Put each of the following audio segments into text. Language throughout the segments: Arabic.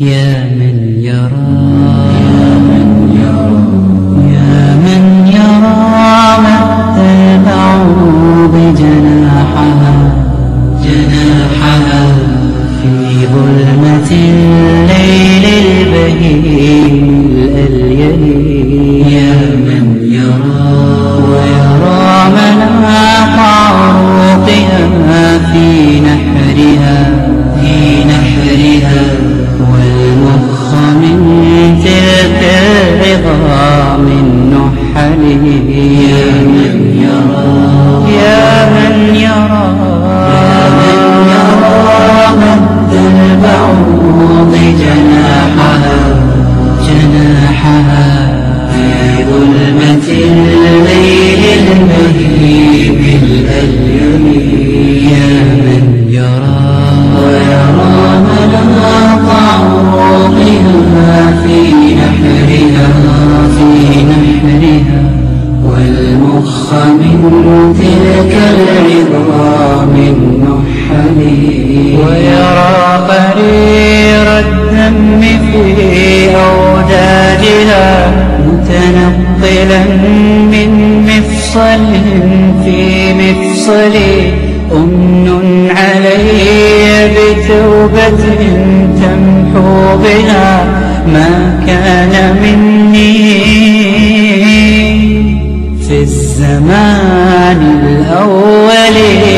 يا من يرى الأول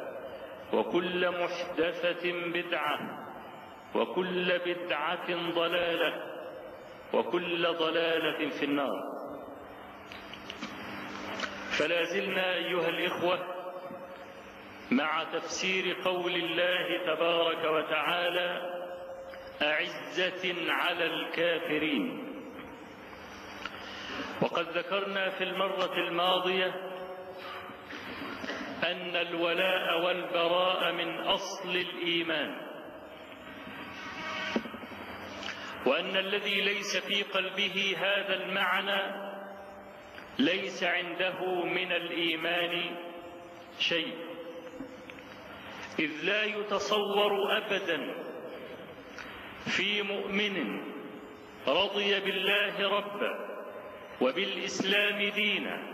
وكل محدثة بدعة وكل بدعة ضلالة وكل ضلالة في النار. فلا زلنا أيها الإخوة مع تفسير قول الله تبارك وتعالى أعزة على الكافرين. وقد ذكرنا في المرة الماضية أن الولاء والبراء من أصل الإيمان. وأن الذي ليس في قلبه هذا المعنى ليس عنده من الإيمان شيء. إذ لا يتصور أبدا في مؤمن رضي بالله ربا وبالإسلام دينا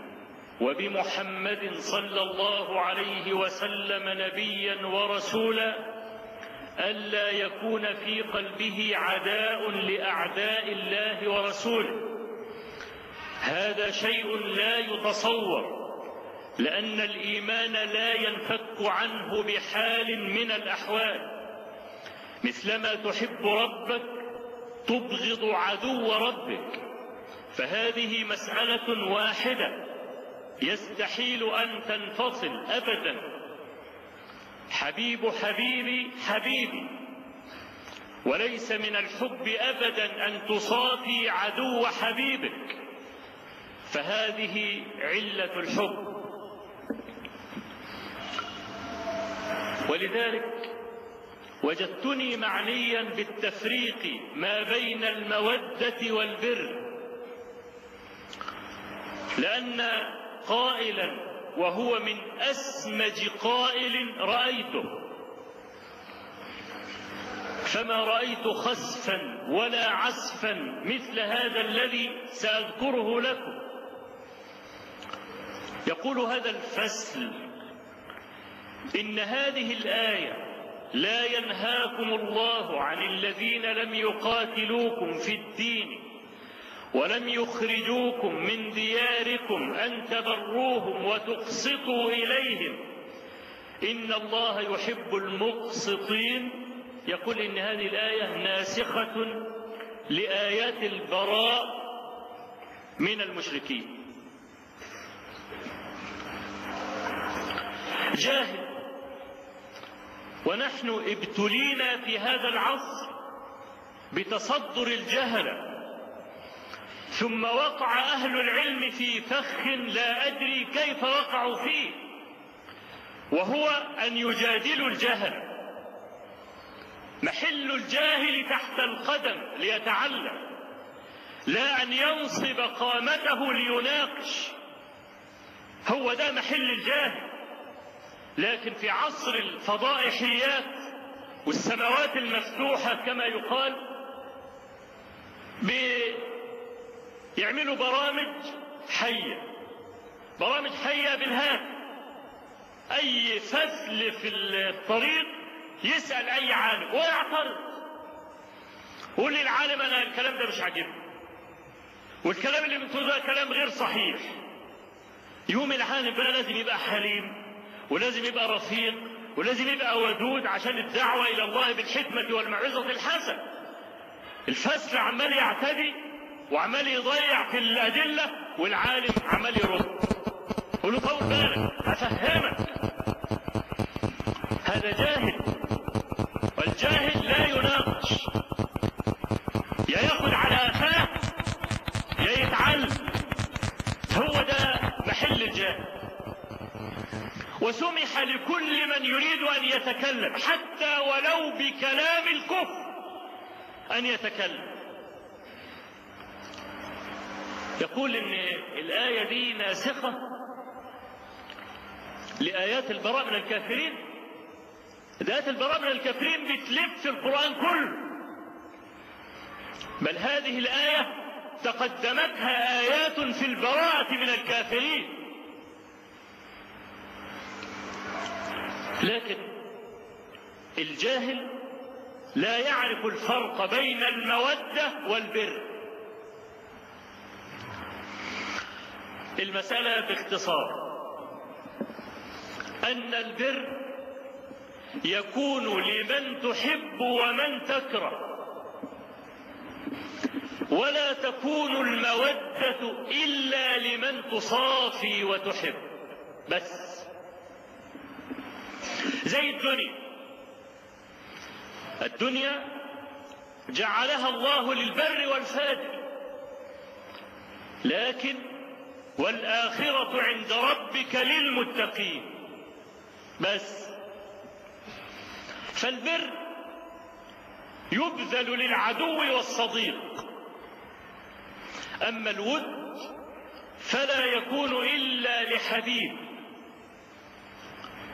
وبمحمد صلى الله عليه وسلم نبيا ورسولا ألا يكون في قلبه عداء لأعداء الله ورسوله. هذا شيء لا يتصور لأن الإيمان لا ينفك عنه بحال من الأحوال. مثلما تحب ربك تبغض عدو ربك. فهذه مسألة واحدة. يستحيل أن تنفصل أبدا. حبيب حبيبي حبيبي وليس من الحب أبدا أن تصافي عدو حبيبك. فهذه علة الحب. ولذلك وجدتني معنيا بالتفريق ما بين المودة والبر. لأن قائلا وهو من أسمج قائل رأيته. فما رأيت خسفا ولا عسفا مثل هذا الذي سأذكره لكم. يقول هذا الفصل إن هذه الآية لا ينهاكم الله عن الذين لم يقاتلوكم في الدين. ولم يخرجوكم من دياركم أن تبروهم وتقسطوا إليهم. إن الله يحب المقسطين. يقول إن هذه الآية ناسخة لآيات البراء من المشركين. جاهل. ونحن ابتلينا في هذا العصر بتصدر الجهله ثم وقع أهل العلم في فخ لا أدري كيف وقعوا فيه وهو أن يجادلوا الجهل. محل الجاهل تحت القدم ليتعلم لا أن ينصب قامته ليناقش. هو ده محل الجاهل. لكن في عصر الفضائحيات والسماوات المفتوحة كما يقال يعملوا برامج حية. برامج حية بالهات أي فزل في الطريق يسأل أي عالم ويعترض قول لي العالم أنا الكلام ده مش عاجبني. والكلام اللي بتقوله ده كلام غير صحيح. يوم العالم بقى لازم يبقى حليم ولازم يبقى رفيق ولازم يبقى ودود عشان الدعوة إلى الله بالحكمة والموعظة الحسنة. الفسر عمال يعتدي وعمال يضيع في الأدلة والعالم عمال يرد. قول له طول بالك هفهمك هذا جاهل والجاهل لا يناقش. يا ياخد على قفاه يا يتعلم. هو ده محل الجاهل. وسمح لكل من يريد أن يتكلم حتى ولو بكلام الكفر أن يتكلم. يقول إن الآية دي ناسخة لآيات البراء من الكافرين. آيات البراء من الكافرين بتلف في القرآن كله. بل هذه الآية تقدمتها آيات في البراءة من الكافرين. لكن الجاهل لا يعرف الفرق بين المودة والبر. المسألة باختصار. أن البر يكون لمن تحب ومن تكره. ولا تكون المودة إلا لمن تصافي وتحب. بس. زي الدنيا. الدنيا جعلها الله للبر والفاجر. لكن والآخرة عند ربك للمتقين. بس. فالبر يبذل للعدو والصديق. أما الود فلا يكون إلا لحبيب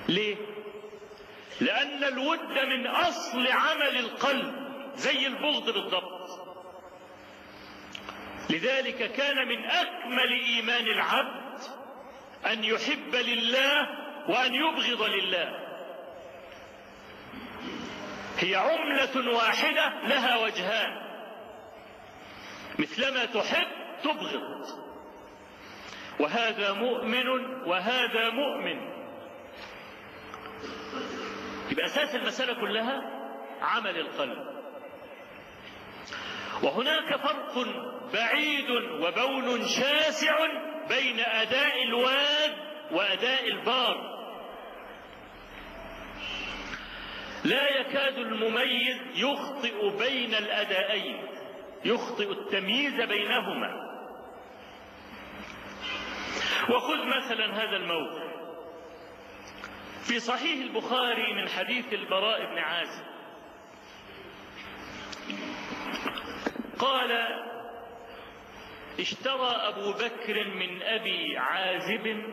ليه؟ لأن الود من أصل عمل القلب زي البغض بالضبط. لذلك كان من أكمل إيمان العبد أن يحب لله وأن يبغض لله. هي عملة واحدة لها وجهان. مثلما تحب تبغض. وهذا مؤمن وهذا مؤمن. يبقى أساس المسألة كلها عمل القلب. وهناك فرق بعيد وبون شاسع بين أداء الواد وأداء البار لا يكاد المميز يخطئ بين الأدائين يخطئ التمييز بينهما. وخذ مثلا هذا الموقف. في صحيح البخاري من حديث البراء بن عازب. قال اشترى أبو بكر من أبي عازب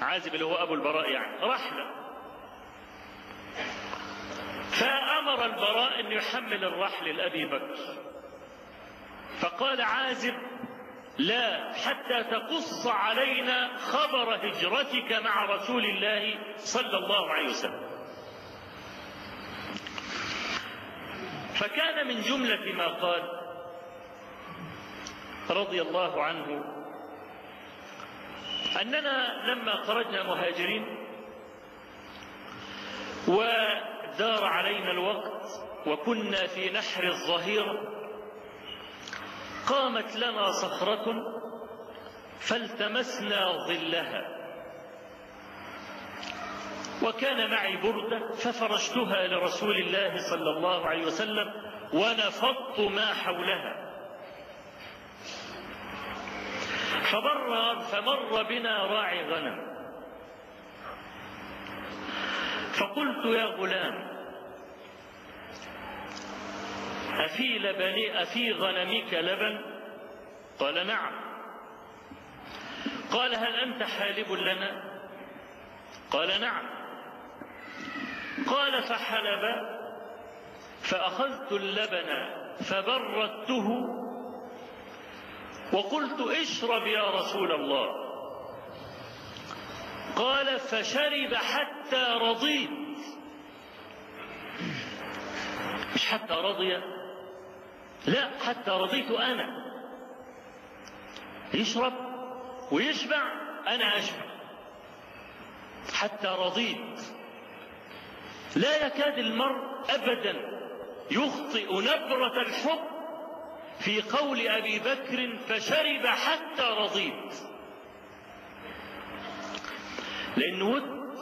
عازب اللي هو أبو البراء يعني رحلة. فأمر البراء أن يحمل الرحل لأبي بكر. فقال عازب لا حتى تقص علينا خبر هجرتك مع رسول الله صلى الله عليه وسلم. فكان من جملة ما قال رضي الله عنه أننا لما خرجنا مهاجرين ودار علينا الوقت وكنا في نحر الظهيرة قامت لنا صخرة فالتمسنا ظلها. وكان معي بردة ففرشتها لرسول الله صلى الله عليه وسلم ونفضت ما حولها. فمر فمر بنا راعي غنم. فقلت يا غلام أفي لبني أفي غنمك لبن؟ قال نعم. قال هل أنت حالب لنا؟ قال نعم. قال فحلب فأخذت اللبن فبردته وقلت اشرب يا رسول الله. قال فشرب حتى رضيت مش حتى رضي لا حتى رضيت أنا. يشرب ويشبع أنا أشبع. حتى رضيت. لا يكاد المرء أبدا يخطئ نبرة الحب في قول أبي بكر فشرب حتى رضيت. لأن ود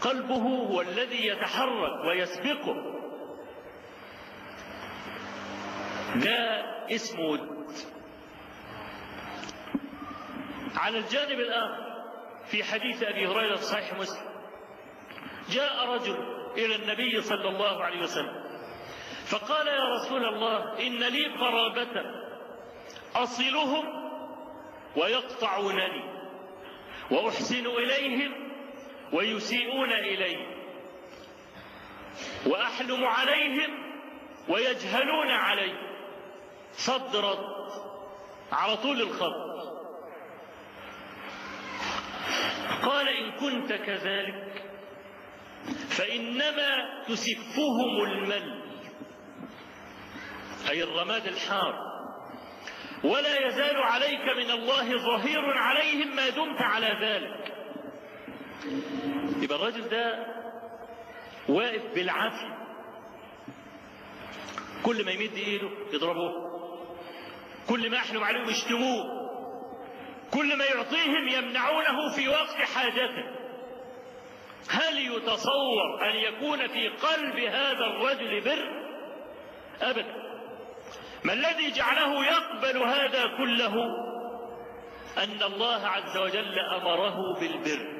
قلبه هو الذي يتحرك ويسبقه. ده اسمه ود. على الجانب الآخر في حديث أبي هريرة في صحيح مسلم جاء رجل إلى النبي صلى الله عليه وسلم فقال يا رسول الله إن لي قرابة أصلهم ويقطعونني وأحسن إليهم ويسيئون إلي وأحلم عليهم ويجهلون علي صد رد على طول الخط. قال إن كنت كذلك فإنما تسفهم المل أي الرماد الحار. ولا يزال عليك من الله ظهير عليهم ما دمت على ذلك. يبقى الرجل ده واقف بالعافية. كل ما يمد إيده يضربوه. كل ما يحلم عليهم يشتموه. كل ما يعطيهم يمنعونه في وقت حاجته. هل يتصور أن يكون في قلب هذا الرجل بر؟ أبدا. ما الذي جعله يقبل هذا كله؟ أن الله عز وجل أمره بالبر.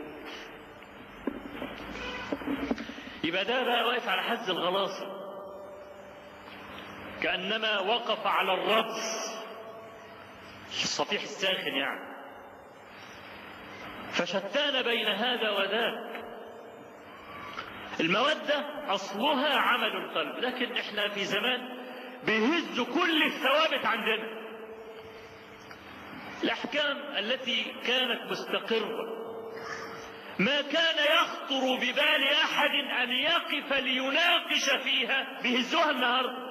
يبقى ده بقى واقف على حز الغلاصه كأنما وقف على الرأس الصفيح الساخن يعني. فشتان بين هذا وذاك. المودة أصلها عمل القلب لكن إحنا في زمان بيهز كل الثوابت عندنا. الأحكام التي كانت مستقرة ما كان يخطر ببال أحد أن يقف ليناقش فيها بيهزوها النهاردة.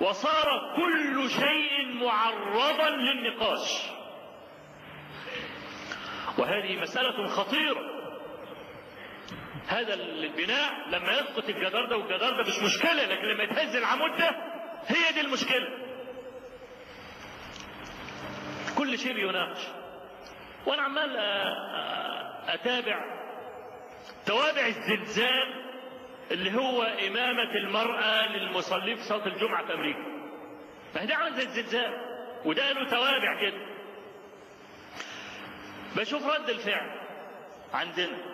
وصار كل شيء معرضا للنقاش. وهذه مسألة خطيرة. هذا البناء لما يسقط الجدار ده والجدار ده مش مشكلة لكن لما يتهز العمود ده هي دي المشكلة كل شيء بيناقش وأنا عمال أتابع توابع الزلزال اللي هو إمامة المرأة للمصلين في صلاة الجمعة في أمريكا. فده عامل زي الزلزال وده له توابع كده. بشوف رد الفعل عندنا.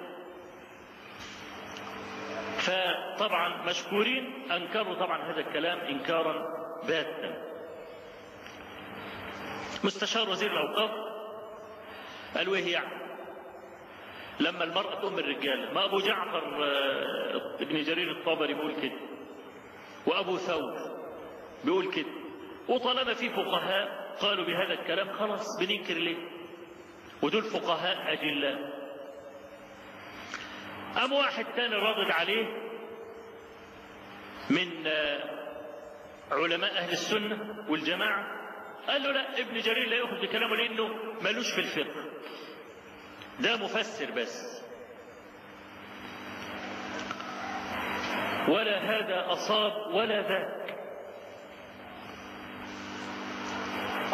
فطبعا مشكورين أنكروا طبعا هذا الكلام إنكارا باتا. مستشار وزير الأوقاف قالوا إيه يعني؟ لما المرأة تؤم الرجال ما أبو جعفر ابن جرير الطبري بيقول كده وأبو ثور بيقول كده وطالما في فقهاء قالوا بهذا الكلام خلاص بننكر ليه ودول فقهاء أجلاء أم واحد تاني ردد عليه من علماء أهل السنة والجماعة؟ قال له لا ابن جرير لا يأخذ بكلامه لأنه ملوش في الفقه. ده مفسر بس. ولا هذا أصاب ولا ذاك.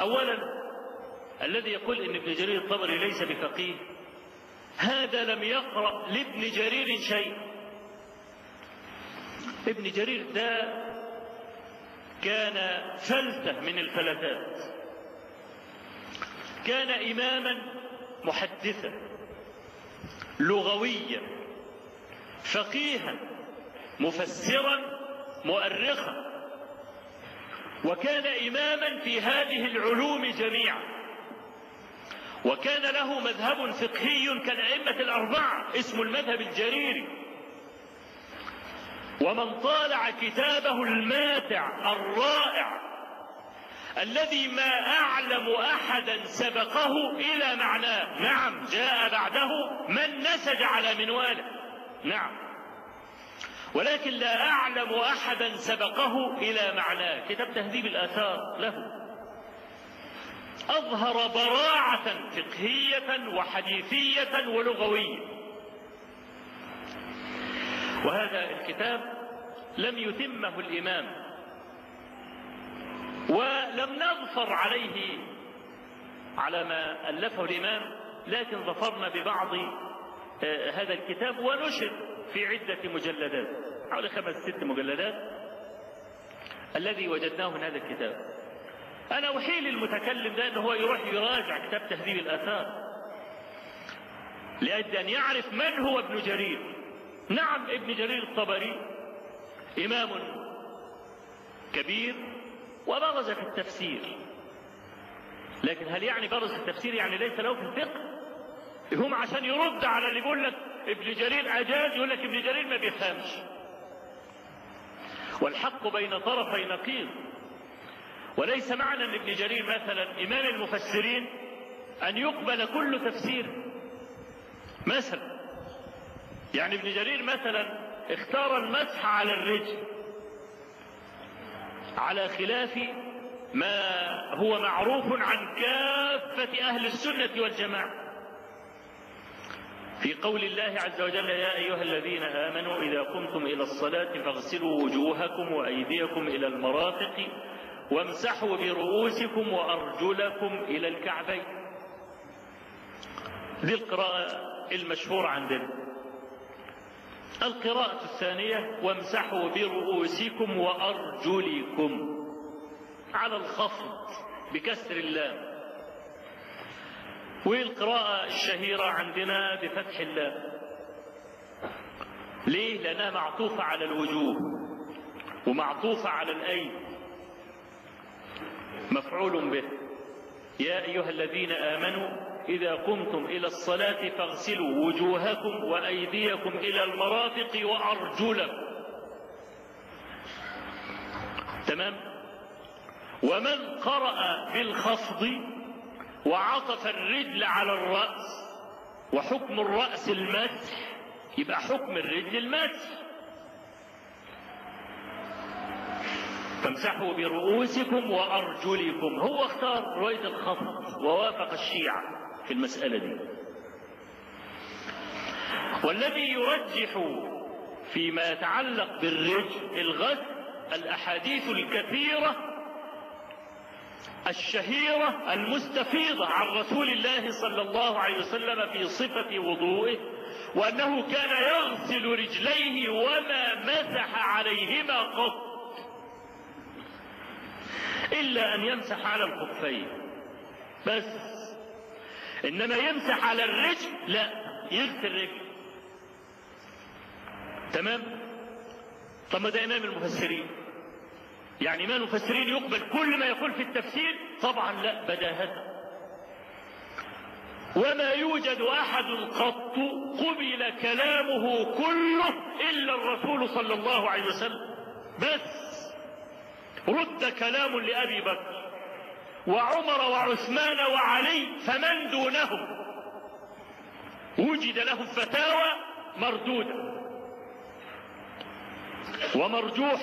أولا الذي يقول إن ابن جرير الطبري ليس بفقيه هذا لم يقرأ لابن جرير شيء. ابن جرير ده كان فلتة من الفلتات. كان إماما محدثا لغويا فقيها مفسرا مؤرخا وكان إماما في هذه العلوم جميعا. وكان له مذهب فقهي كالأئمة الأربعة اسمه المذهب الجريري. ومن طالع كتابه الماتع الرائع الذي ما أعلم أحدا سبقه إلى معناه. نعم جاء بعده من نسج على منواله. نعم. ولكن لا أعلم أحدا سبقه إلى معناه. كتاب تهذيب الآثار له. أظهر براعة فقهية وحديثية ولغوية. وهذا الكتاب لم يتمه الإمام ولم نظفر عليه على ما ألفه الإمام لكن ظفرنا ببعض هذا الكتاب ونشر في عدة مجلدات حوالي خمس ست مجلدات الذي وجدناه من هذا الكتاب. أنا أحيل المتكلم ده أنه هو يروح يراجع كتاب تهذيب الآثار. لأجل أن يعرف من هو ابن جرير. نعم ابن جرير الطبري إمام كبير وبرز في التفسير. لكن هل يعني برز في التفسير؟ يعني ليس له في الفقه. هم عشان يرد على اللي يقول لك ابن جرير أجاز يقول لك ابن جرير ما بيفهمش. والحق بين طرفي نقيض. وليس معنى ان ابن جرير مثلا إمام المفسرين أن يقبل كل تفسير. مثلا يعني ابن جرير مثلا اختار المسح على الرجل على خلاف ما هو معروف عن كافة أهل السنة والجماعة. في قول الله عز وجل يا أيها الذين آمنوا إذا قمتم إلى الصلاة فاغسلوا وجوهكم وأيديكم إلى المرافق وامسحوا برؤوسكم وأرجلكم إلى الكعبين. دي القراءة المشهورة عندنا. القراءة الثانية وامسحوا برؤوسكم وأرجلكم على الخفض بكسر اللام. والقراءة الشهيرة عندنا بفتح اللام. ليه؟ لأنها معطوفة على الوجوه ومعطوفة على الأيدي مفعول به. يا أيها الذين آمنوا إذا قمتم إلى الصلاة فاغسلوا وجوهكم وأيديكم إلى المرافق وأرجلكم. تمام؟ ومن قرأ بالخفض وعطف الرجل على الرأس وحكم الرأس المسح يبقى حكم الرجل المسح فامسحوا برؤوسكم وأرجلكم. هو اختار رواية الخفض ووافق الشيعة في المسألة دي. والذي يرجح فيما يتعلق بالرجل الغسل الأحاديث الكثيرة الشهيرة المستفيضة عن رسول الله صلى الله عليه وسلم في صفة وضوئه وأنه كان يغسل رجليه وما مسح عليهما قط. إلا أن يمسح على الخفين. بس. إنما يمسح على الرجل لا يغسل الرجل. تمام؟ طب ما ده إمام المفسرين. يعني إمام المفسرين يقبل كل ما يقول في التفسير؟ طبعا لا بداهة وما يوجد أحد قط قبل كلامه كله إلا الرسول صلى الله عليه وسلم. بس. رد كلام لأبي بكر وعمر وعثمان وعلي فمن دونهم؟ وجد لهم فتاوى مردودة ومرجوح.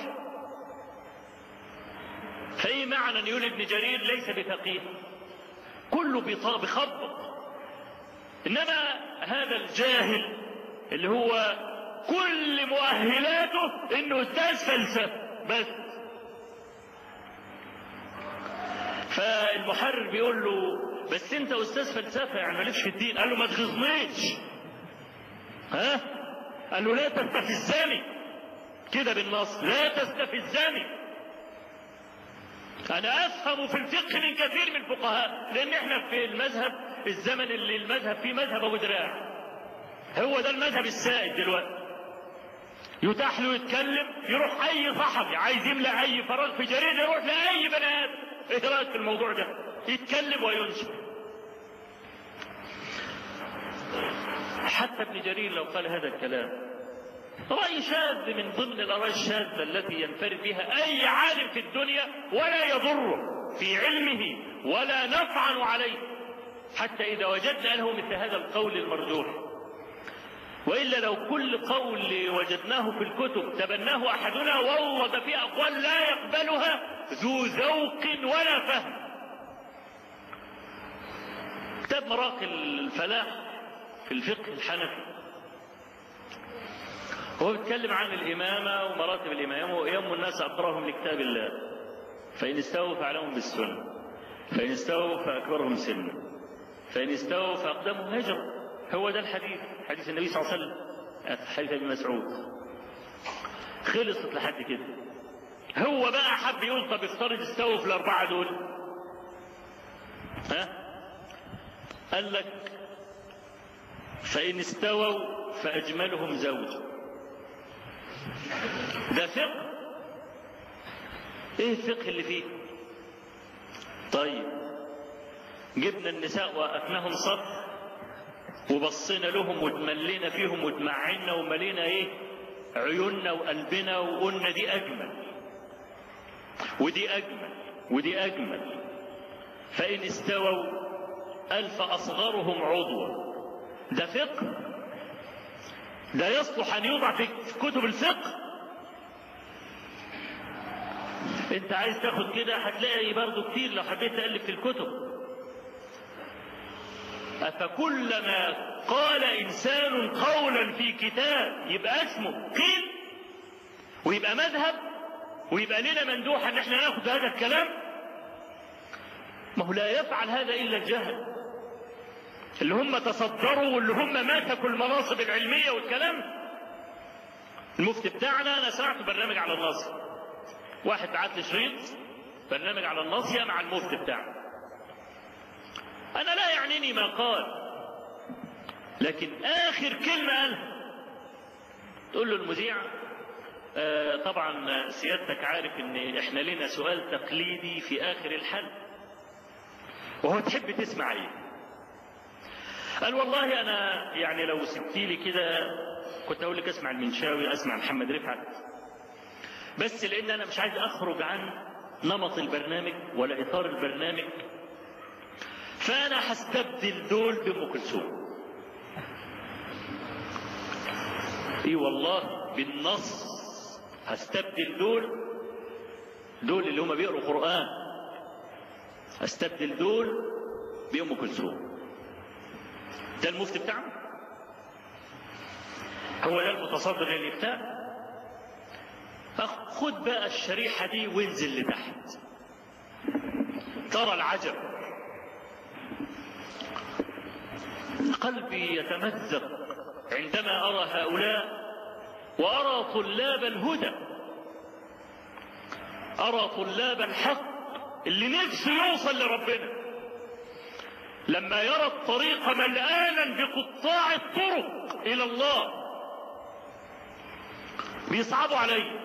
فأي معنى يقول ابن جرير ليس بفقيه كله بخبط. إنما هذا الجاهل اللي هو كل مؤهلاته إنه أستاذ فلسفة بس. فالمحرر بيقول له بس انت أستاذ فلسفة يعني مالكش في الدين. قال له ما تغيظنيش ها؟ قال له لا تستفزني. كده بالنص لا تستفزني. أنا أفهم في الفقه من كثير من الفقهاء لأن إحنا في المذهب الزمن اللي المذهب فيه مذهب أبو دراع. هو ده المذهب السائد دلوقتي. يتاح له يتكلم يروح أي صحفي عايز يملى أي فراغ في جريدة يروح لأي بني آدم. إيه رأيك في الموضوع ده؟ يتكلم وينشر. حتى ابن جرير لو قال هذا الكلام رأي شاذ من ضمن الآراء الشاذة التي ينفرد بها أي عالم في الدنيا ولا يضره في علمه ولا نفعا عليه حتى إذا وجدنا له مثل هذا القول المرجوح. وإلا لو كل قول وجدناه في الكتب تبناه أحدنا وورد في أقوال لا يقبلها. ذو ذوق ولا فهم. كتاب مراقي الفلاح في الفقه الحنفي. هو بيتكلم عن الإمامة ومراتب الإمامة ويم الناس أقراهم لكتاب الله. فإن استووا فأعلمهم بالسنة. فإن استووا فأكبرهم سنا فإن استووا فأقدمهم هجرا هو ده الحديث حديث النبي صلى الله عليه وسلم. حديث ابن مسعود. خلصت لحد كده. هو بقى حب يقول طب افترض استووا في الأربعة دول؟ ها؟ قال لك فإن استووا فأجملهم زوج. ده فقه. إيه الفقه اللي فيه؟ طيب جبنا النساء وقفناهم صف وبصينا لهم وتملينا فيهم وتمعنا وملينا إيه؟ عيوننا وقلبنا وقلنا دي أجمل. ودي أجمل ودي أجمل. فإن استووا ألف أصغرهم عضوا. ده فقه. ده يصلح أن يوضع في كتب الفقه. أنت عايز تاخد كده هتلاقي برضو كتير لو حبيت تقلب في الكتب. أفكلما قال إنسان قولا في كتاب يبقى اسمه قيل ويبقى مذهب ويبقى لنا مندوح إن إحنا ناخد هذا الكلام. ما هو لا يفعل هذا إلا الجهل. اللي هم تصدروا واللي هم مسكوا المناصب العلميه والكلام. المفتي بتاعنا أنا سمعت برنامج على الناصر واحد بعت لي شريط برنامج على الناصيه مع المفتي بتاعنا. أنا لا يعنيني ما قال. لكن آخر كلمة قالها تقول له المذيع طبعا سيادتك عارف إن إحنا لنا سؤال تقليدي في آخر الحل وهو تحب تسمع إيه؟ قال والله أنا يعني لو سبتي لي كده كنت أقول لك أسمع المنشاوي أسمع محمد رفعت. بس لأن أنا مش عايز أخرج عن نمط البرنامج ولا إطار البرنامج فأنا هستبدل دول بأم كلثوم. إي والله بالنص. هستبدل دول دول اللي هم بيقروا قرآن. أستبدل دول بأم كلثوم. ده المفتي بتاعنا هو ده المتصدر للإفتاء خد بقى الشريحة دي وانزل لتحت. ترى العجب. قلبي يتمزق عندما أرى هؤلاء وأرى طلاب الهدى. أرى طلاب الحق اللي نفسه يوصل لربنا. لما يرى الطريق ملآنا بقطاع الطرق إلى الله بيصعبوا عليه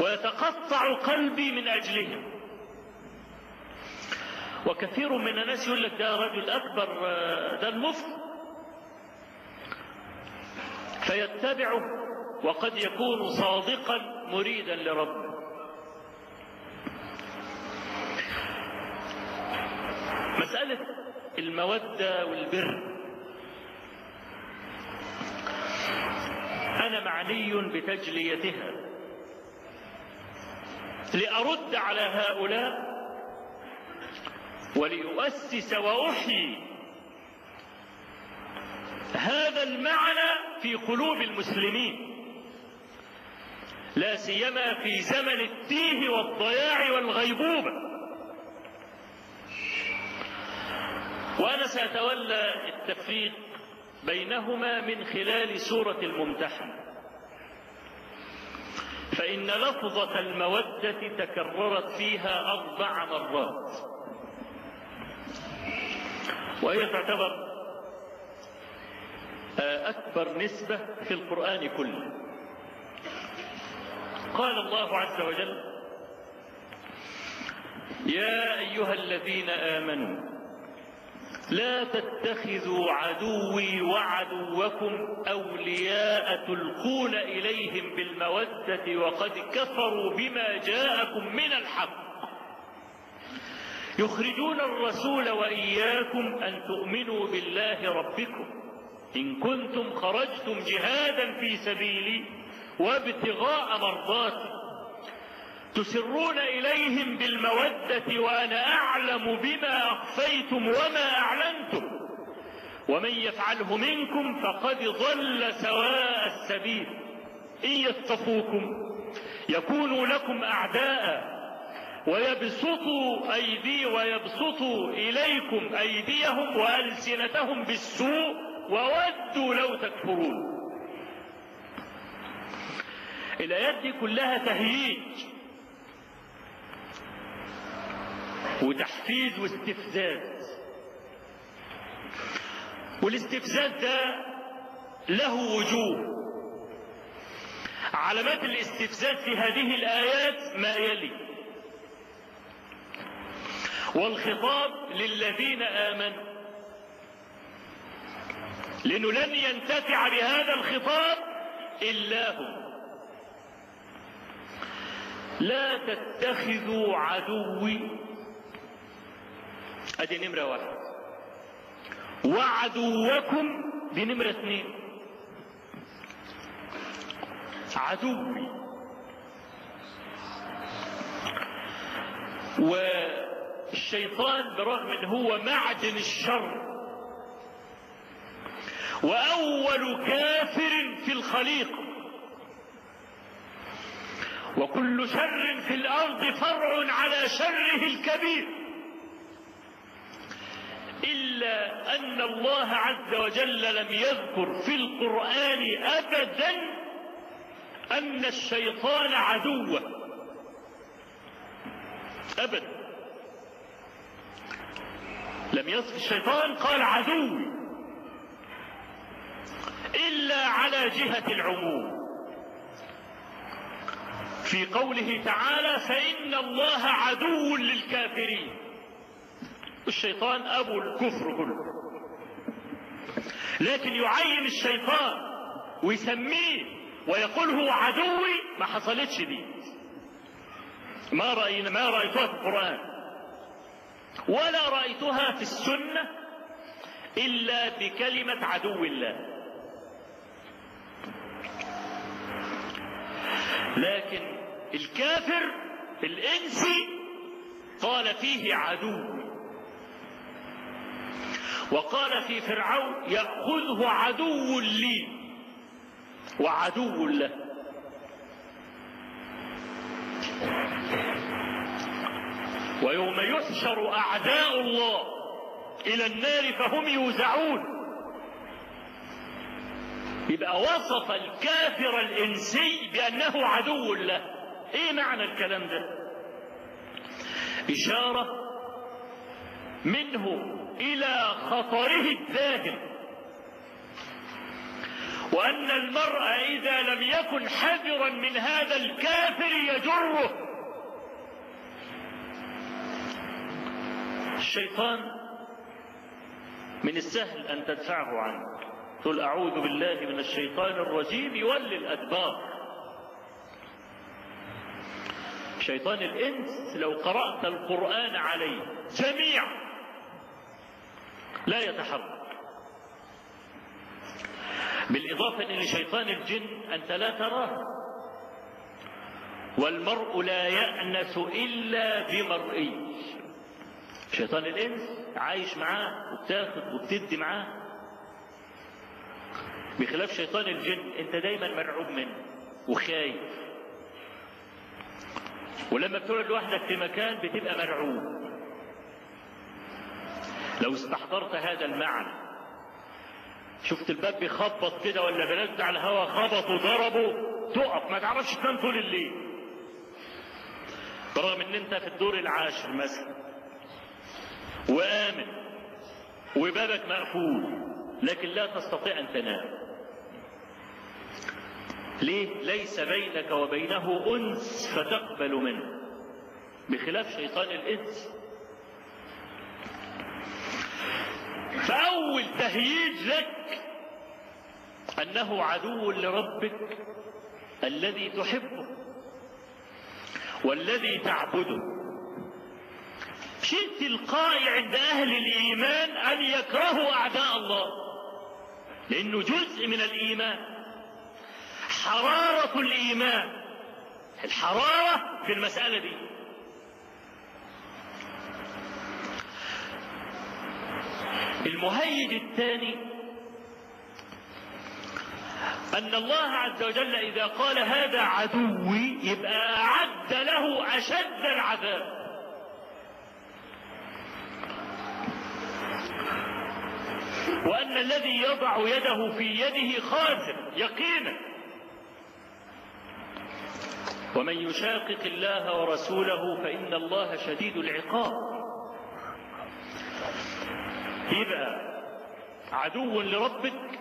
ويتقطع قلبي من أجلهم. وكثير من الناس يقول لك ده رجل أكبر ده المفتي. فيتبعه وقد يكون صادقا مريدا لربه. مسألة المودة والبر. أنا معني بتجليتها. لأرد على هؤلاء ولأؤسس وأحيي هذا المعنى في قلوب المسلمين. لا سيما في زمن التيه والضياع والغيبوبة. وأنا سأتولى التفريق بينهما من خلال سورة الممتحن فإن لفظة المودة تكررت فيها أربع مرات. وهي تعتبر أكبر نسبة في القرآن كله. قال الله عز وجل يا أيها الذين آمنوا لا تتخذوا عدوي وعدوكم أولياء تلقون إليهم بالمودة وقد كفروا بما جاءكم من الحق. يخرجون الرسول وإياكم أن تؤمنوا بالله ربكم. إن كنتم خرجتم جهادا في سبيلي وابتغاء مرضاتي تسرون إليهم بالمودة وأنا أعلم بما أخفيتم وما أعلنتم ومن يفعله منكم فقد ضل سواء السبيل. إن يثقفوكم يكونوا لكم أعداء ويبسطوا أيدي ويبسطوا إليكم أيديهم وألسنتهم بالسوء وودوا لو تكفرون. الآيات دي كلها تهييج وتحفيز واستفزاز. والاستفزاز ده له وجوه. علامات الاستفزاز في هذه الآيات ما يلي. والخطاب للذين آمنوا. لأنه لن ينتفع بهذا الخطاب إلا هم لا تتخذوا عدوي. أدي نمرة واحد وعدوكم دي نمرة اثنين. عدوي. والشيطان برغم إن هو معدن الشر وأول كافر في الخليقه وكل شر في الأرض فرع على شره الكبير. إلا أن الله عز وجل لم يذكر في القرآن ابدا أن الشيطان عدوه. ابدا. لم يصف الشيطان قال عدوي. إلا على جهة العموم. في قوله تعالى فإن الله عدو للكافرين. الشيطان أبو الكفر كله لكن يعين الشيطان ويسميه ويقول هو عدوي ما حصلتش دي. ما رأينا ما رأيتها في القرآن. ولا رأيتها في السنة إلا بكلمة عدو الله. لكن الكافر الإنسي قال فيه عدو. وقال في فرعون يأخذه عدو لي وعدو له. ويوم يحشر أعداء الله إلى النار فهم يوزعون. يبقى وصف الكافر الإنسي بأنه عدو له. إيه معنى الكلام ده؟ إشارة منه إلى خطره الداهم وأن المرء إذا لم يكن حذرا من هذا الكافر يجره. الشيطان من السهل أن تدفعه عنك. تقول أعوذ بالله من الشيطان الرجيم يولي الأدبار. شيطان الإنس لو قرأت القرآن عليه جميعا لا يتحرك. بالإضافة إلى شيطان الجن أنت لا تراه. والمرء لا يأنس إلا بمرئي شيطان الإنس عايش معاه وبتاخد وبتدي معاه. بخلاف شيطان الجن أنت دايما مرعوب منه وخايف. ولما بتقعد لوحدك في مكان بتبقى مرعوب. لو استحضرت هذا المعنى شفت الباب بيخبط كده ولا بنزل على الهواء خبط وضربه تقف ما تعرفش تنام طول الليل. برغم إن أنت في الدور العاشر مثلا. وآمن وبابك مقفول لكن لا تستطيع أن تنام. ليه؟ ليس بينك وبينه أنس فتقبل منه. بخلاف شيطان الإنس. فأول تهييج لك أنه عدو لربك الذي تحبه والذي تعبده. شيء تلقائي عند أهل الإيمان أن يكرهوا أعداء الله لأنه جزء من الإيمان. حرارة الإيمان. الحرارة في المسألة دي. المهيج الثاني أن الله عز وجل إذا قال هذا عدوي يبقى أعد له أشد العذاب. وأن الذي يضع يده في يده خاسر يقينا. ومن يشاقق الله ورسوله فإن الله شديد العقاب. يبقى عدو لربك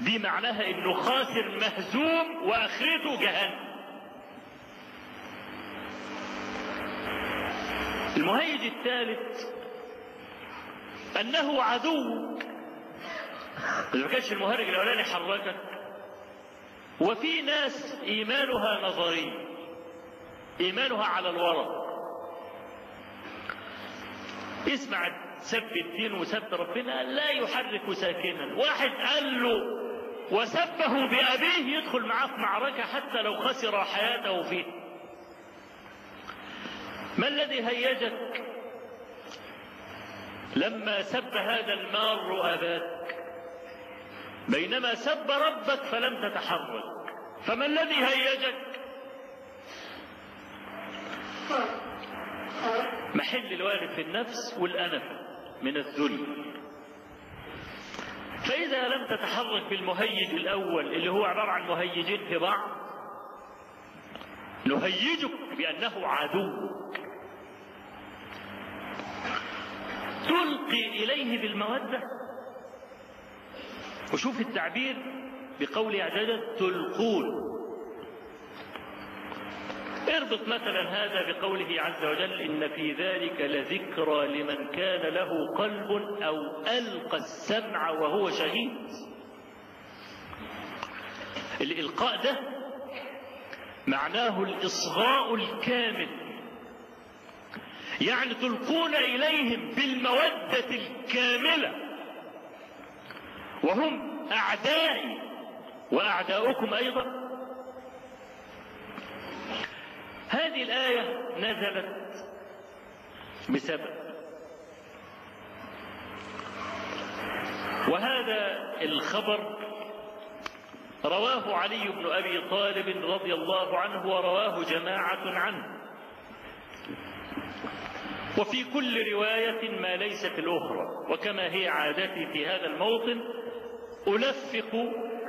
دي معناها إنه خاسر مهزوم وأخرته جهنم. المهيج الثالث أنه عدو اذا ما كانش المهرج الأولاني حركك. وفي ناس إيمانها نظري إيمانها على الورق. اسمع سب الدين وسب ربنا لا يحرك ساكنا. واحد قال له وسبه بأبيه يدخل معاه في معركة حتى لو خسر حياته فيه. ما الذي هيجك؟ لما سب هذا المار أباك. بينما سب ربك فلم تتحرك. فما الذي هيجك؟ محل الوارد في النفس والأنف من الذل. فإذا لم تتحرك بالمهيج الأول اللي هو عبارة عن مهيجين في بعض نهيجك بأنه عدو. تلقي إليه بالمودة. وشوف التعبير بقول عجلة تلقون. اربط مثلا هذا بقوله عز وجل إن في ذلك لذكرى لمن كان له قلب أو ألقى السمع وهو شهيد. الإلقاء ده معناه الإصغاء الكامل. يعني تلقون إليهم بالمودة الكاملة. وهم أعدائي وأعداؤكم أيضا. هذه الآية نزلت بسبب وهذا الخبر رواه علي بن أبي طالب رضي الله عنه ورواه جماعة عنه. وفي كل رواية ما ليس في الأخرى وكما هي عادتي في هذا الموطن ألفق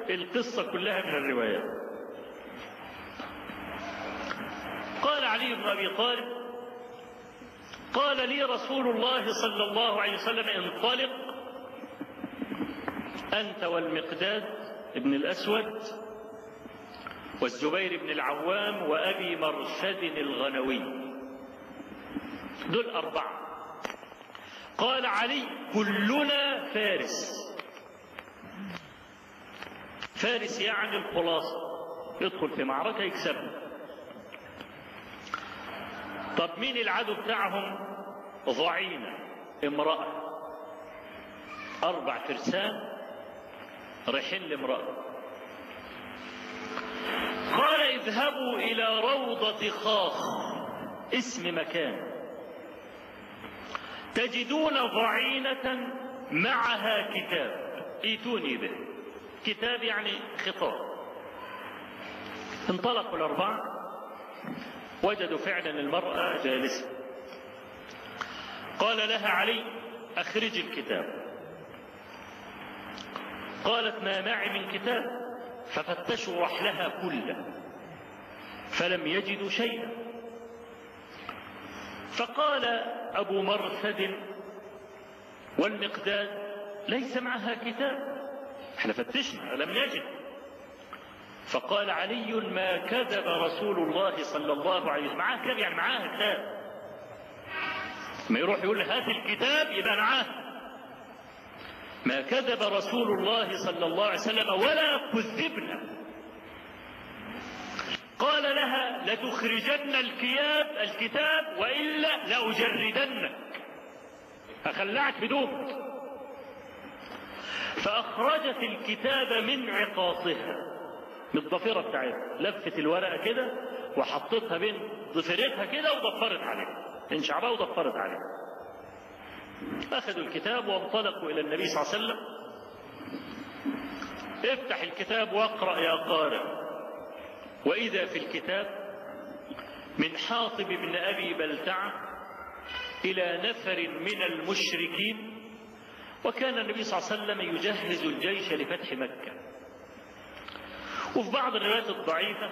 القصة كلها من الروايات. قال علي بن أبي طالب قال لي رسول الله صلى الله عليه وسلم انطلق أنت والمقداد ابن الأسود والزبير بن العوام وأبي مرشد الغنوي. دول أربعة. قال علي كلنا فارس. فارس يعني الخلاصة. يدخل في معركة يكسبها طب مين العدو بتاعهم؟ ضعينة امرأة. أربع فرسان رايحين لامرأة. قال اذهبوا إلى روضة خاخ اسم مكان. تجدون ضعينة معها كتاب. ايتوني به. كتاب يعني خطاب. انطلقوا الأربعة وجدوا فعلا المرأة جالسة. قال لها علي أخرج الكتاب. قالت ما معي من كتاب. ففتشوا رحلها كله فلم يجدوا شيئا. فقال أبو مرثد والمقداد ليس معها كتاب. إحنا فتشنا لم نجد فقال علي ما كذب رسول الله صلى الله عليه وسلم. معاه كتاب يعني معاه كتاب ما يروح يقول هات الكتاب يبقى معاه ما كذب رسول الله صلى الله عليه وسلم ولا كذبنا. قال لها لتخرجن الكياب الكتاب وإلا لأجردنك. أخلعك بدون. فأخرجت الكتاب من عقاصها. من الضفيره بتاعتها. لفت الورقة كده وحطتها بين ضفيرتها كده وضفرت عليها. من شعرها وضفرت عليها. أخذوا الكتاب وانطلقوا إلى النبي صلى الله عليه وسلم. افتح الكتاب واقرأ يا قارئ. وإذا في الكتاب من حاطب بن أبي بلتعة إلى نفر من المشركين وكان النبي صلى الله عليه وسلم يجهز الجيش لفتح مكة. وفي بعض الروايات الضعيفة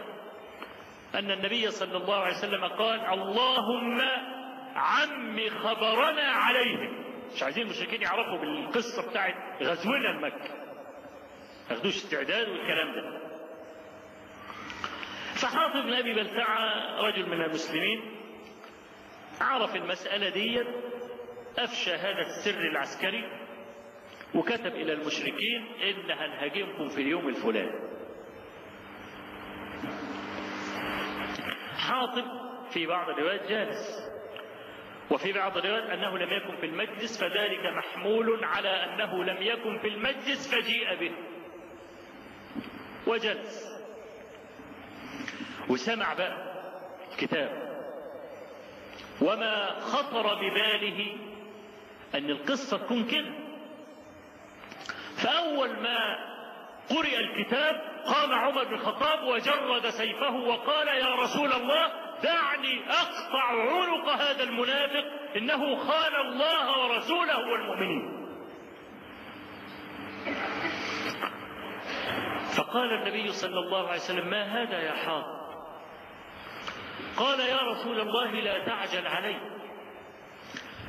أن النبي صلى الله عليه وسلم قال اللهم عم خبرنا عليهم. مش عايزين المشركين يعرفوا بالقصة بتاعت غزونا لمكة ياخدوش استعداد والكلام ده. فحاطب بن أبي بلتعة رجل من المسلمين عرف المسألة دي أفشى هذا السر العسكري وكتب إلى المشركين إن هنهاجمكم في اليوم الفلاني. حاطب في بعض الروايات جالس وفي بعض الروايات أنه لم يكن في المجلس فذلك محمول على أنه لم يكن في المجلس فجيء به. وجلس. وسمع بقى الكتاب. وما خطر بباله أن القصة تكون كده. فأول ما قرئ الكتاب قام عمر بن الخطاب وجرد سيفه وقال يا رسول الله دعني أقطع عنق هذا المنافق إنه خان الله ورسوله والمؤمنين. فقال النبي صلى الله عليه وسلم ما هذا يا حاط قال يا رسول الله لا تعجل علي.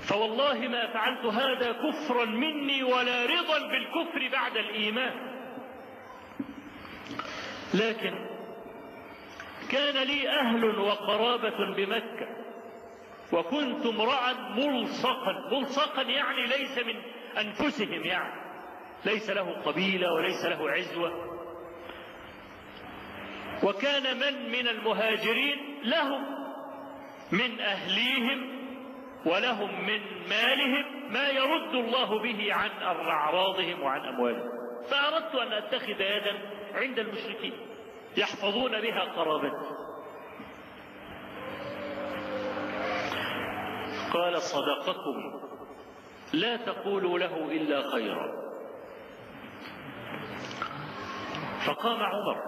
فوالله ما فعلت هذا كفرا مني ولا رضا بالكفر بعد الإيمان. لكن كان لي أهل وقرابة بمكة وكنت امرأ ملصقا. ملصقا يعني ليس من أنفسهم يعني. ليس له قبيلة وليس له عزوة. وكان من من المهاجرين لهم من أهليهم ولهم من مالهم ما يرد الله به عن أعراضهم وعن أموالهم. فأردت أن أتخذ يدا عند المشركين يحفظون بها قرابتي. قال صدقكم لا تقولوا له إلا خيرا. فقام عمر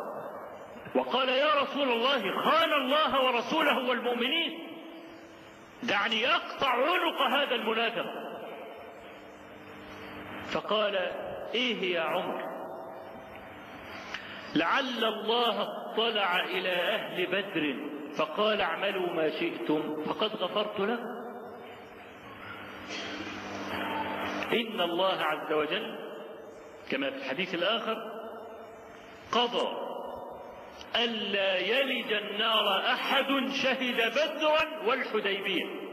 وقال يا رسول الله خان الله ورسوله والمؤمنين. دعني أقطع عنق هذا المنافق فقال إيه يا عمر؟ لعل الله اطلع إلى أهل بدر فقال اعملوا ما شئتم فقد غفرت لكم. إن الله عز وجل كما في الحديث الآخر قضى ألا يلج النار أحد شهد بدرا والحديبية.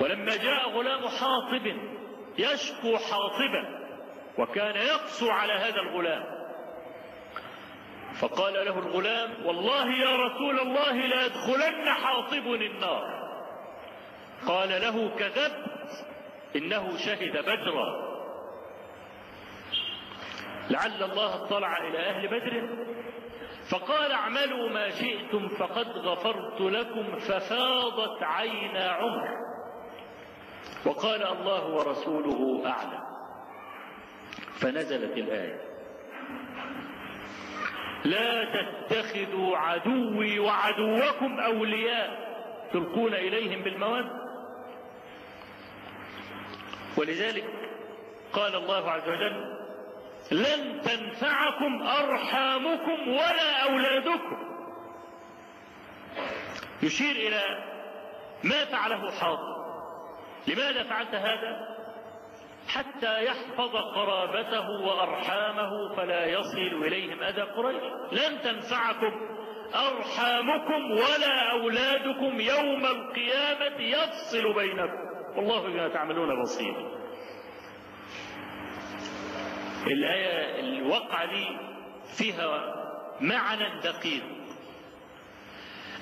ولما جاء غلام حاطب يشكو حاطبا وكان يقسو على هذا الغلام فقال له الغلام والله يا رسول الله لا يدخلن حاطب النار. قال له كذبت إنه شهد بدرا. لعل الله اطلع إلى أهل بدر. فقال اعملوا ما شئتم فقد غفرت لكم ففاضت عينا عمر. وقال الله ورسوله أعلم. فنزلت الآية. لا تتخذوا عدوي وعدوكم أولياء تلقون إليهم بالمودة ولذلك قال الله عز وجل لن تنفعكم أرحامكم ولا أولادكم. يشير إلى ما فعله حاضر. لماذا فعلت هذا؟ حتى يحفظ قرابته وأرحامه فلا يصل إليهم أذى قريش. لن تنفعكم أرحامكم ولا أولادكم يوم القيامة يفصل بينكم. والله بما تعملون بصير. الآية الواقعة دي فيها معنى دقيق.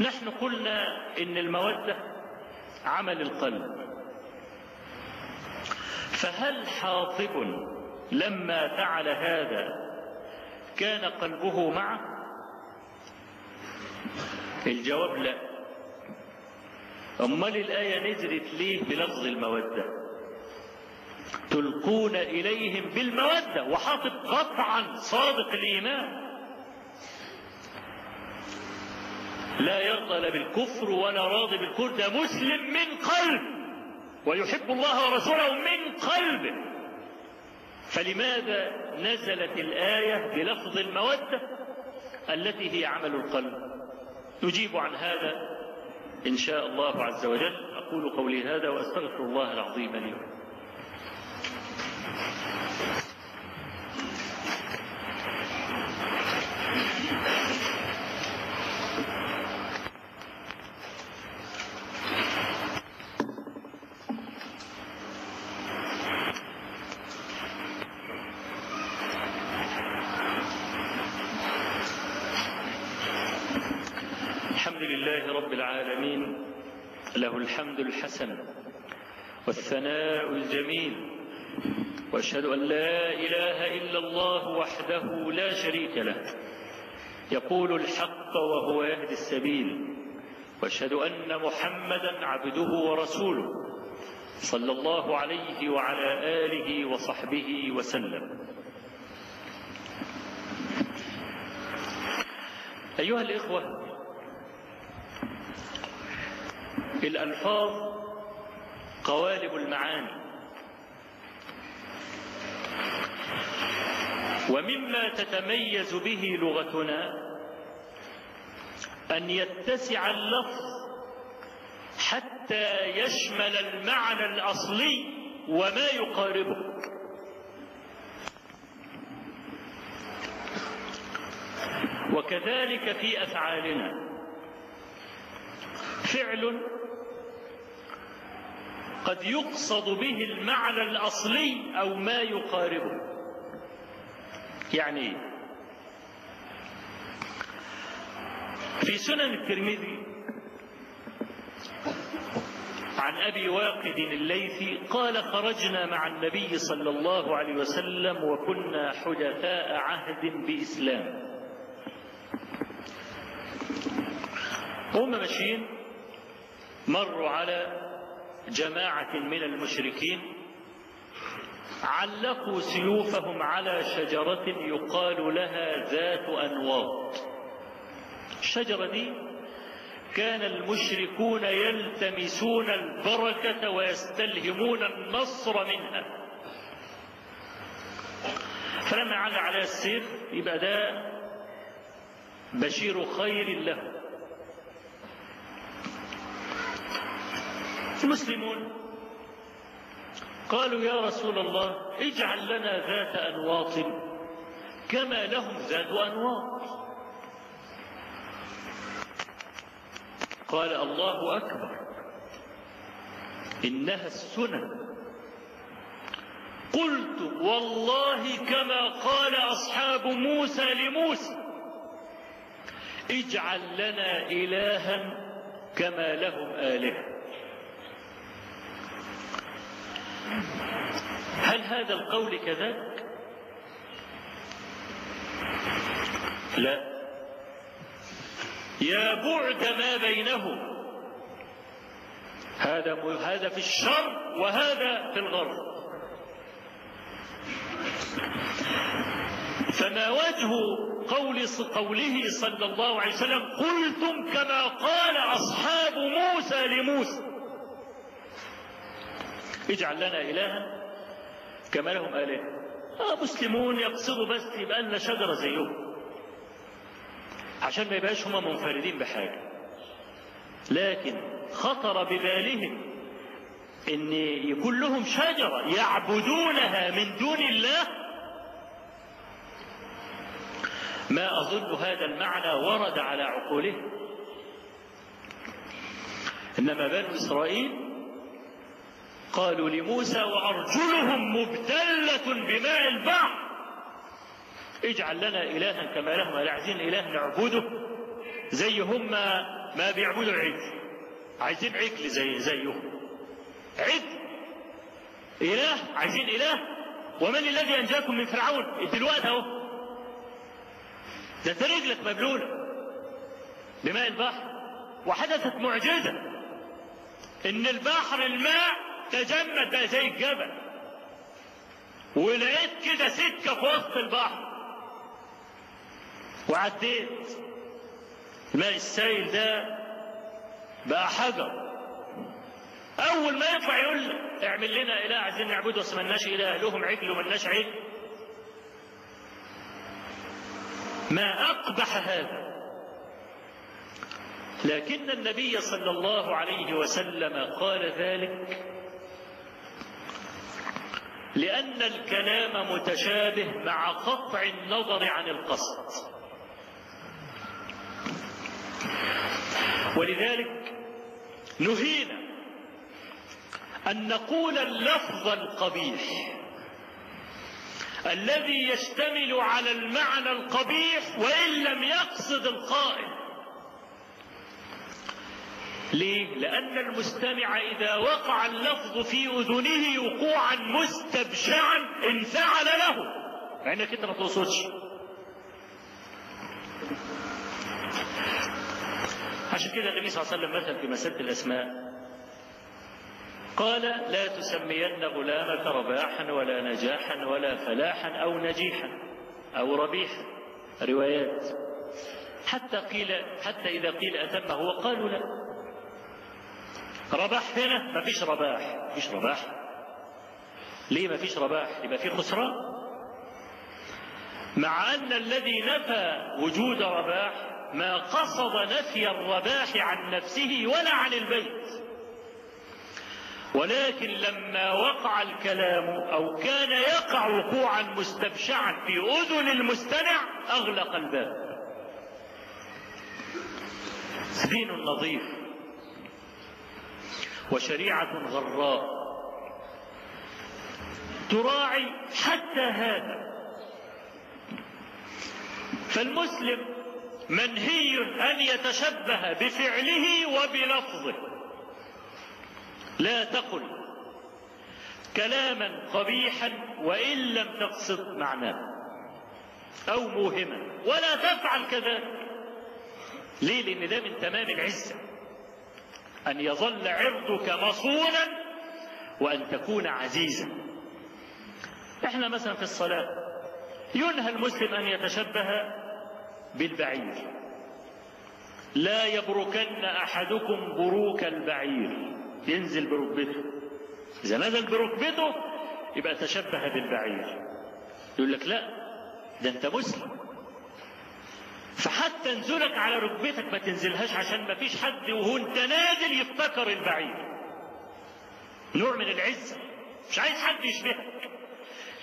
نحن قلنا إن المودة عمل القلب. فهل حاطب لما فعل هذا كان قلبه معه؟ الجواب لا. أمال الآية نزلت ليه بلفظ المودة؟ تلقون إليهم بالمودة. وحاطب قطعا صادق الإيمان. لا يرضى لا بالكفر ولا راضي بالكفر ده مسلم من قلب. ويحب الله ورسوله من قلبه فلماذا نزلت الآية بلفظ المودة التي هي عمل القلب؟ نجيب عن هذا إن شاء الله عز وجل. أقول قولي هذا وأستغفر الله العظيم لي. الحمد الحسن والثناء الجميل وأشهد أن لا إله إلا الله وحده لا شريك له. يقول الحق وهو يهدي السبيل. وأشهد أن محمدا عبده ورسوله صلى الله عليه وعلى آله وصحبه وسلم. أيها الإخوة الألفاظ قوالب المعاني. ومما تتميز به لغتنا أن يتسع اللفظ حتى يشمل المعنى الأصلي وما يقاربه. وكذلك في أفعالنا. فعل قد يقصد به المعنى الأصلي أو ما يقاربه. يعني؟ في سنن الترمذي عن أبي واقد الليثي قال خرجنا مع النبي صلى الله عليه وسلم وكنا حدثاء عهد بإسلام هم ماشيين مروا على جماعة من المشركين علقوا سيوفهم على شجرة يقال لها ذات أنواط الشجرة دي كان المشركون يلتمسون البركة ويستلهمون النصر منها. فلما عاد على السيف يبقى ده بشير خير له. المسلمون قالوا يا رسول الله اجعل لنا ذات أنواط كما لهم ذات أنواط. قال الله أكبر إنها السنن. قلت والله كما قال أصحاب موسى لموسى اجعل لنا إلها كما لهم آلهة. هل هذا القول كذلك؟ لا. يا بعد ما بينهم. هذا هذا في الشر وهذا في الغرب. فما وجه قول قوله صلى الله عليه وسلم قلتم كما قال أصحاب موسى لموسى؟ اجعل لنا إلها. كما لهم آلهة. آه مسلمون يقصدوا بس يبقى لنا شجرة زيهم. عشان ما يبقاش هم منفردين بحاجة. لكن خطر ببالهم إن يكون لهم شجرة يعبدونها من دون الله. ما أظن هذا المعنى ورد على عقولهم. انما بنو إسرائيل قالوا لموسى وأرجلهم مبتلة بماء البحر. اجعل لنا إلها كما لهم لا عايزين إله نعبده. زي هم ما بيعبدوا العجل عايزين عجل زي زيهم. عجل إله. عايزين إله. ومن الذي أنجاكم من فرعون؟ دلوقتي أهو. ده رجلك مبلولة بماء البحر. وحدثت معجزة إن البحر الماء تجمد زي الجبل. ولقيت كده سكة في وسط البحر. وعديت الماء السائل ده بقى حجر. أول ما يطلع يقول لك اعمل لنا إله عايزين نعبده بس ملناش إله لهم عجل وملناش عجل. ما أقبح هذا. لكن النبي صلى الله عليه وسلم قال ذلك لأن الكلام متشابه مع قطع النظر عن القصد. ولذلك نهينا أن نقول اللفظ القبيح الذي يشتمل على المعنى القبيح وإن لم يقصد القائل. ليه؟ لأن المستمع إذا وقع اللفظ في أذنه وقوعا مستبشعا انفعل له. مع انك أنت ما تقصدش. عشان كده النبي صلى الله عليه وسلم مثل في مسألة الأسماء. قال لا تسمين غلامك رباحا ولا نجاحا ولا فلاحا أو نجيحا أو ربيحا. روايات. حتى قيل حتى إذا قيل أتمه وقالوا لا. رباح هنا ما فيش رباح. ما فيش رباح. ليه ما فيش رباح؟ يبقى في خسران مع أن الذي نفى وجود رباح ما قصد نفي الرباح عن نفسه ولا عن البيت. ولكن لما وقع الكلام أو كان يقع وقوعا مستبشعا في أذن المستمع أغلق الباب. دين نظيف وشريعة غراء. تراعي حتى هذا. فالمسلم منهي أن يتشبه بفعله وبلفظه. لا تقل كلاما قبيحا وإن لم تقصد معناه أو موهما. ولا تفعل كذلك. ليه؟ لأن ده من تمام العزة. أن يظل عرضك مصونا وأن تكون عزيزا. إحنا مثلا في الصلاة ينهى المسلم أن يتشبه بالبعير. لا يبركن أحدكم بروك البعير. ينزل بركبته إذا نزل بركبته يبقى تشبه بالبعير. يقول لك لا ده أنت مسلم. فحتى نزولك على ركبتك ما تنزلهاش عشان ما فيش حد وهو نازل يفتكر البعير. نوع من العزة. مش عايز حد يشبهك.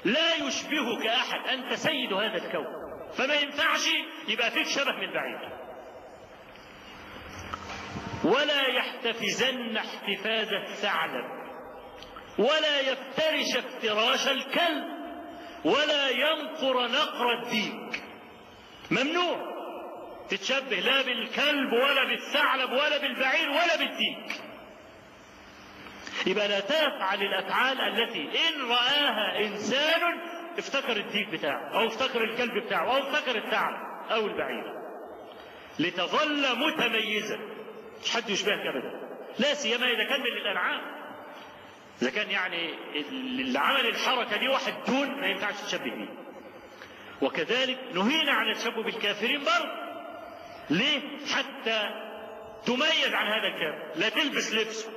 لا يشبهك أحد. أنت سيد هذا الكون. فما ينفعش يبقى فيك شبه من بعير. ولا يحتفزن احتفاز الثعلب. ولا يفترش افتراش الكلب. ولا ينقر نقر الديك. ممنوع. تتشبه لا بالكلب ولا بالثعلب ولا بالبعير ولا بالديك. يبقى لا تفعل الافعال التي إن رآها إنسان افتكر الديك بتاعه أو افتكر الكلب بتاعه أو افتكر الثعلب أو البعير. لتظل متميزا مش حد يشبهك ابدا. لا سيما إذا كان من الأنعام. إذا كان يعني اللي عمل الحركة دي واحد دون ما ينفعش تشبه بيه. وكذلك نهينا عن التشبه بالكافرين برضه. ليه حتى تميز عن هذا الكافر لا تلبس لبسه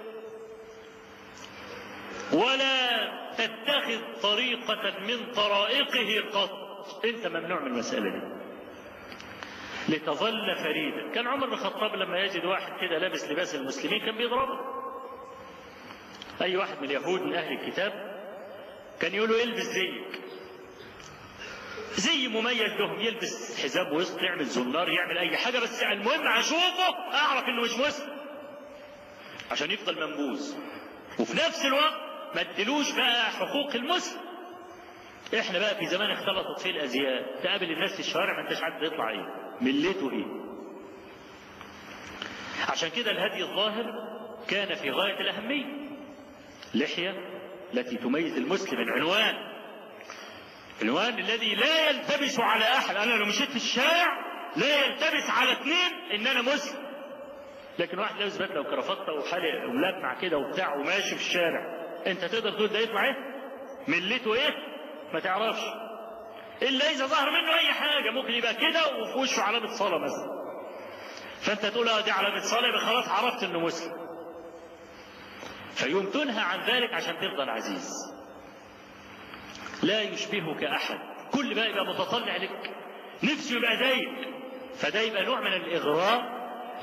ولا تتخذ طريقة من طرائقه قط. انت ممنوع من المسألة دي. لتظل فريدا. كان عمر بن الخطاب لما يجد واحد كده لابس لباس المسلمين كان بيضربه. أي واحد من اليهود من أهل الكتاب كان يقول له إلبس زيك. زي مميز لهم يلبس حزام وسط يعمل زنار يعمل أي حاجة بس المهم أشوفه أعرف إنه مش مسلم عشان يفضل منبوذ. وفي نفس الوقت ما ادلوش بقى حقوق المسلم. إحنا بقى في زمان اختلطت فيه الأزياء. تقابل الناس في الشوارع ما أنتش عارف يطلع إيه. ملته إيه. عشان كده الهدي الظاهر كان في غاية الأهمية. لحية التي تميز المسلم العنوان. العنوان الذي لا يلتبس على أحد. أنا لو مشيت في الشارع لا يلتبس على اثنين إن أنا مسلم. لكن واحد لابس بدلة وكرافته وحالق وملمع كده وبتاع وماشي في الشارع. أنت تقدر تقول ده يطلع إيه؟ ملته إيه؟ ما تعرفش. إلا إذا ظهر منه أي حاجة. ممكن يبقى كده وفي وشه علامة صلاة مثلا. فأنت تقول آه دي علامة صلاة يبقى خلاص عرفت إنه مسلم. فيوم تنهى عن ذلك عشان تفضل عزيز. لا يشبهك أحد. كل بقى يبقى متطلع لك نفسه يبقى زيك فده يبقى نوع من الإغراء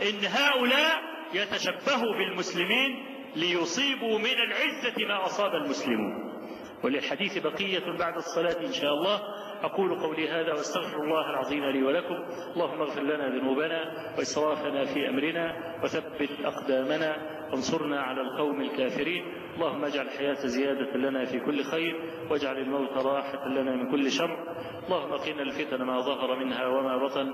إن هؤلاء يتشبهوا بالمسلمين ليصيبوا من العزة ما أصاب المسلمون. وللحديث بقية بعد الصلاة إن شاء الله. أقول قولي هذا وأستغفر الله العظيم لي ولكم. اللهم اغفر لنا ذنوبنا وإسرافنا في أمرنا وثبت أقدامنا. وانصرنا على القوم الكافرين. اللهم اجعل الحياة زيادة لنا في كل خير واجعل الموت راحة لنا من كل شر. اللهم قنا الفتن ما ظهر منها وما بطن.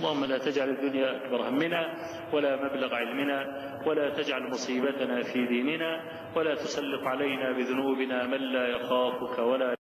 اللهم لا تجعل الدنيا أكبر همنا ولا مبلغ علمنا ولا تجعل مصيبتنا في ديننا ولا تسلط علينا بذنوبنا من لا يخافك ولا